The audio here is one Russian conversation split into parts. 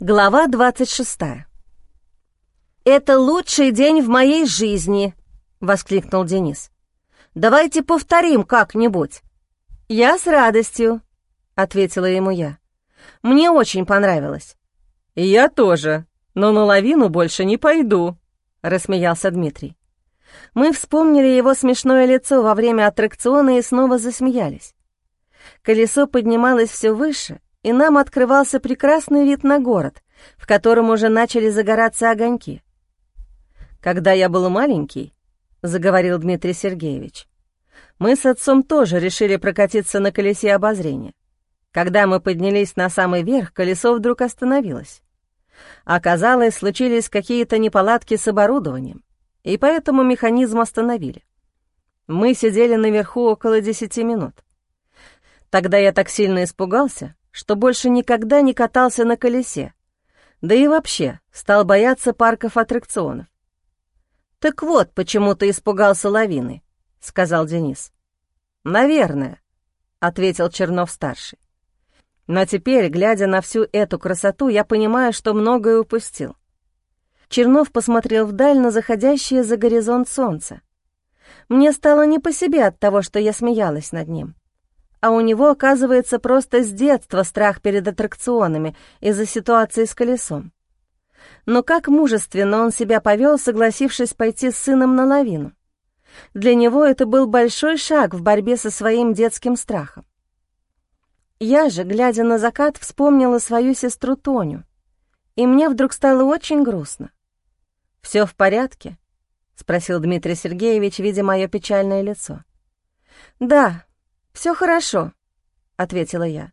Глава 26. «Это лучший день в моей жизни!» — воскликнул Денис. «Давайте повторим как-нибудь». «Я с радостью», — ответила ему я. «Мне очень понравилось». «Я тоже, но на лавину больше не пойду», — рассмеялся Дмитрий. Мы вспомнили его смешное лицо во время аттракциона и снова засмеялись. Колесо поднималось все выше, и нам открывался прекрасный вид на город, в котором уже начали загораться огоньки. «Когда я был маленький», — заговорил Дмитрий Сергеевич, «мы с отцом тоже решили прокатиться на колесе обозрения. Когда мы поднялись на самый верх, колесо вдруг остановилось. Оказалось, случились какие-то неполадки с оборудованием, и поэтому механизм остановили. Мы сидели наверху около десяти минут. Тогда я так сильно испугался, что больше никогда не катался на колесе, да и вообще стал бояться парков аттракционов. «Так вот, почему ты испугался лавины», — сказал Денис. «Наверное», — ответил Чернов-старший. «Но теперь, глядя на всю эту красоту, я понимаю, что многое упустил». Чернов посмотрел вдаль на заходящее за горизонт солнце. Мне стало не по себе от того, что я смеялась над ним а у него, оказывается, просто с детства страх перед аттракционами из-за ситуации с колесом. Но как мужественно он себя повел, согласившись пойти с сыном на лавину. Для него это был большой шаг в борьбе со своим детским страхом. Я же, глядя на закат, вспомнила свою сестру Тоню, и мне вдруг стало очень грустно. «Все в порядке?» — спросил Дмитрий Сергеевич, видя мое печальное лицо. «Да, «Все хорошо», — ответила я.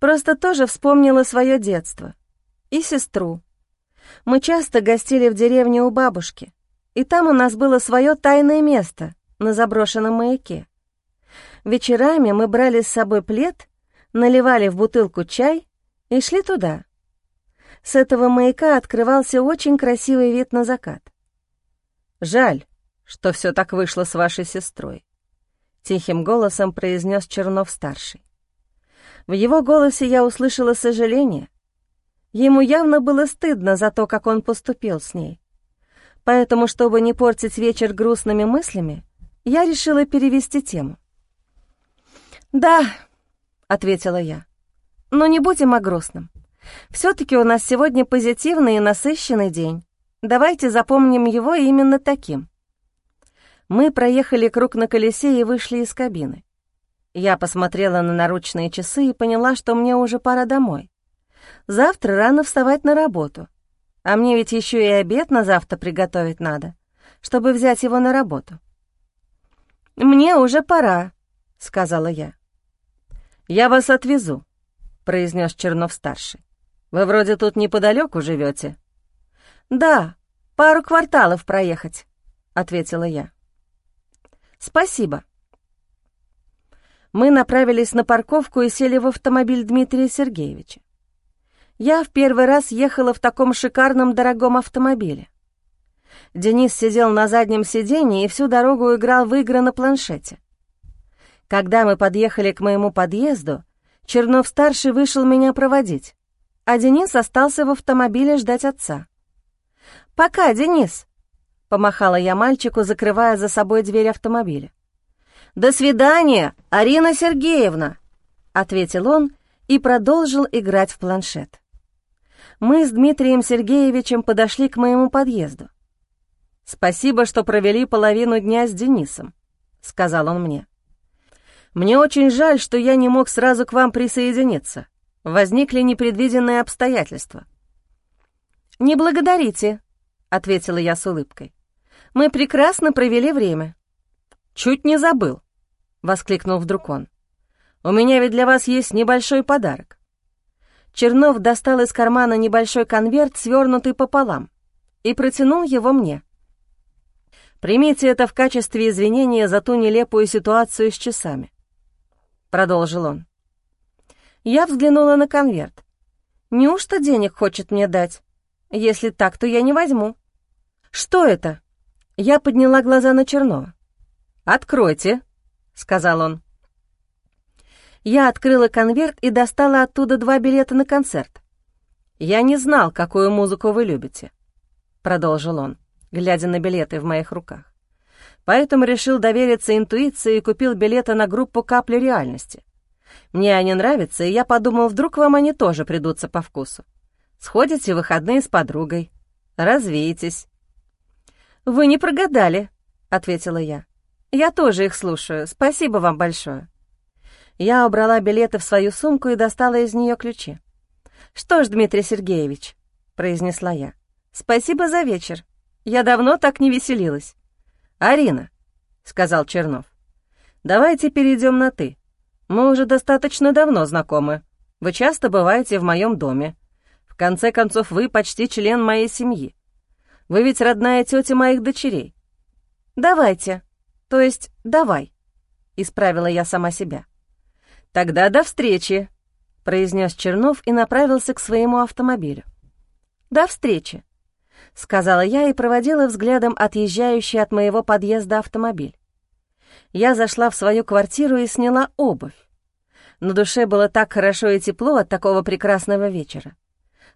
«Просто тоже вспомнила свое детство. И сестру. Мы часто гостили в деревне у бабушки, и там у нас было свое тайное место на заброшенном маяке. Вечерами мы брали с собой плед, наливали в бутылку чай и шли туда. С этого маяка открывался очень красивый вид на закат. Жаль, что все так вышло с вашей сестрой. Тихим голосом произнес Чернов-старший. В его голосе я услышала сожаление. Ему явно было стыдно за то, как он поступил с ней. Поэтому, чтобы не портить вечер грустными мыслями, я решила перевести тему. «Да», — ответила я, — «но не будем о грустном. Все-таки у нас сегодня позитивный и насыщенный день. Давайте запомним его именно таким. Мы проехали круг на колесе и вышли из кабины. Я посмотрела на наручные часы и поняла, что мне уже пора домой. Завтра рано вставать на работу. А мне ведь еще и обед на завтра приготовить надо, чтобы взять его на работу. «Мне уже пора», — сказала я. «Я вас отвезу», — произнес Чернов-старший. «Вы вроде тут неподалеку живете. «Да, пару кварталов проехать», — ответила я. «Спасибо». Мы направились на парковку и сели в автомобиль Дмитрия Сергеевича. Я в первый раз ехала в таком шикарном дорогом автомобиле. Денис сидел на заднем сиденье и всю дорогу играл в игры на планшете. Когда мы подъехали к моему подъезду, Чернов-старший вышел меня проводить, а Денис остался в автомобиле ждать отца. «Пока, Денис!» — помахала я мальчику, закрывая за собой дверь автомобиля. «До свидания, Арина Сергеевна!» — ответил он и продолжил играть в планшет. Мы с Дмитрием Сергеевичем подошли к моему подъезду. «Спасибо, что провели половину дня с Денисом», — сказал он мне. «Мне очень жаль, что я не мог сразу к вам присоединиться. Возникли непредвиденные обстоятельства». «Не благодарите», — ответила я с улыбкой. Мы прекрасно провели время». «Чуть не забыл», — воскликнул вдруг он. «У меня ведь для вас есть небольшой подарок». Чернов достал из кармана небольшой конверт, свернутый пополам, и протянул его мне. «Примите это в качестве извинения за ту нелепую ситуацию с часами», — продолжил он. Я взглянула на конверт. «Неужто денег хочет мне дать? Если так, то я не возьму». «Что это?» Я подняла глаза на Чернова. «Откройте», — сказал он. Я открыла конверт и достала оттуда два билета на концерт. «Я не знал, какую музыку вы любите», — продолжил он, глядя на билеты в моих руках. «Поэтому решил довериться интуиции и купил билеты на группу «Капли реальности». Мне они нравятся, и я подумал, вдруг вам они тоже придутся по вкусу. Сходите в выходные с подругой, развеетесь». «Вы не прогадали», — ответила я. «Я тоже их слушаю. Спасибо вам большое». Я убрала билеты в свою сумку и достала из нее ключи. «Что ж, Дмитрий Сергеевич», — произнесла я, — «спасибо за вечер. Я давно так не веселилась». «Арина», — сказал Чернов, — «давайте перейдем на «ты». Мы уже достаточно давно знакомы. Вы часто бываете в моем доме. В конце концов, вы почти член моей семьи. Вы ведь родная тетя моих дочерей». «Давайте, то есть давай», — исправила я сама себя. «Тогда до встречи», — произнес Чернов и направился к своему автомобилю. «До встречи», — сказала я и проводила взглядом отъезжающий от моего подъезда автомобиль. Я зашла в свою квартиру и сняла обувь. На душе было так хорошо и тепло от такого прекрасного вечера.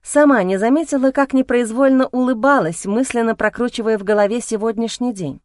Сама не заметила, как непроизвольно улыбалась, мысленно прокручивая в голове сегодняшний день.